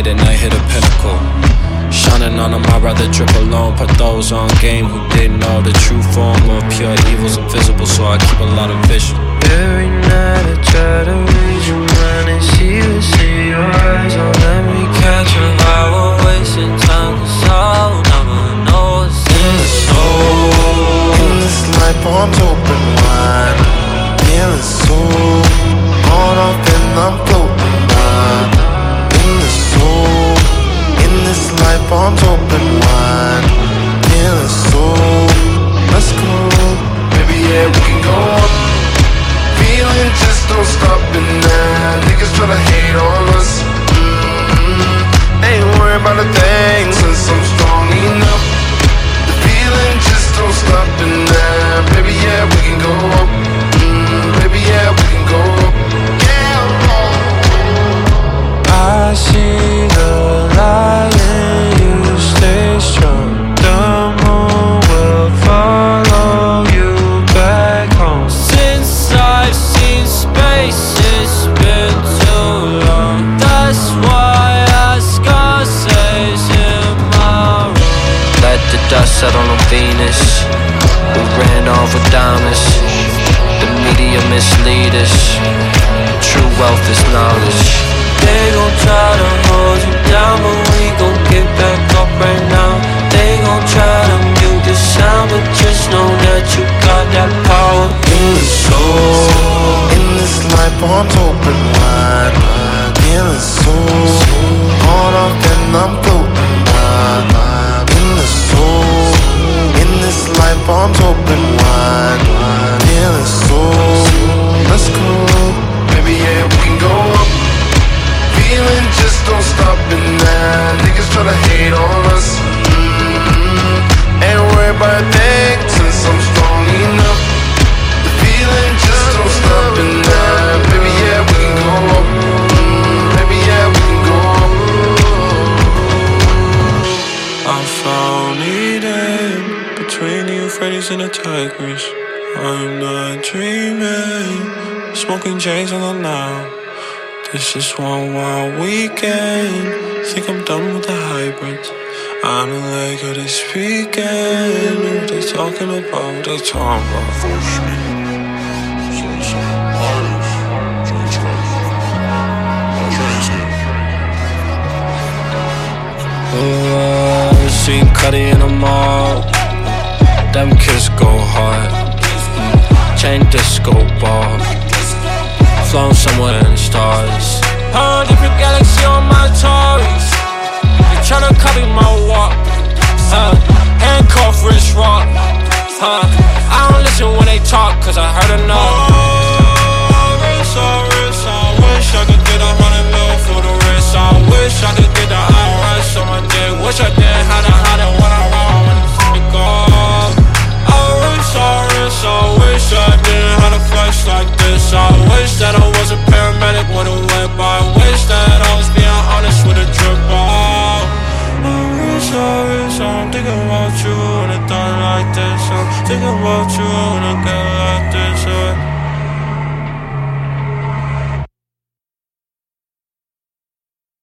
hit a pinnacle. Shining on them, I'd rather drip alone. Put those on game who didn't know the true form of pure evil's invisible, so I keep a lot of vision. The dust settle on Venus. We ran off with diamonds. The media mislead us. True wealth is knowledge. They gon' try to hold you down, but we gon' get back up right now. They gon' try to mute the sound, but just know that you got that power in the soul. In this life, arms open wide. Feeling so on off and I'm floating by. Euphrates and the Tigris. I'm not dreaming, smoking J's on the now. This is one wild weekend. Think I'm done with the hybrids. I'm in Lake of this weekend. What they talking about? They talking about? Uh, seen Cuddy in the mall. Them kids go hard. Chain disco ball. Flown somewhere in the stars. Huh, different galaxy on my Taurus. They tryna copy my walk. Huh, handcuff wrist rock. Huh, I don't listen when they talk, cause I heard enough. without you